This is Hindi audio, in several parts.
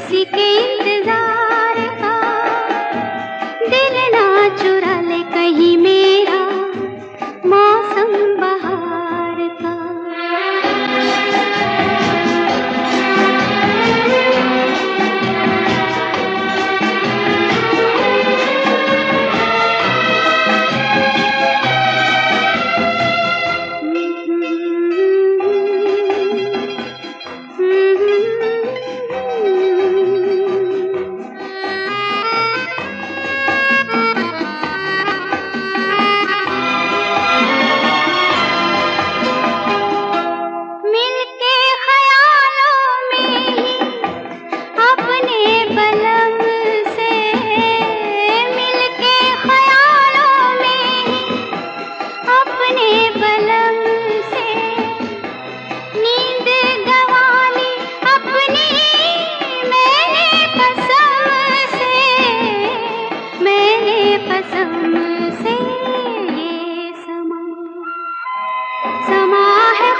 किसी के इंतज़ार का। दिल ना चुरा ले कहीं में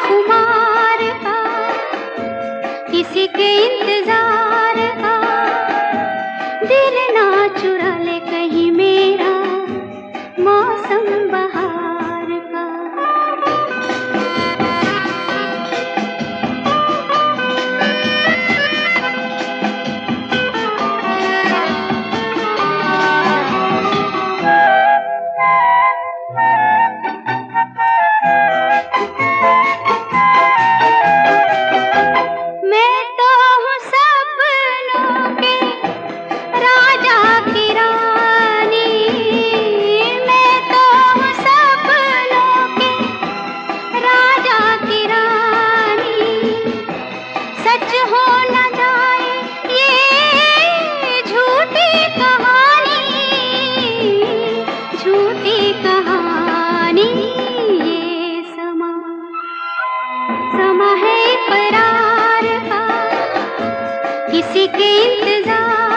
खुमार का किसी के इंतज़ार का। दिल ना चुरा ले कहीं मेरा मौसम किसी के इंतज़ार।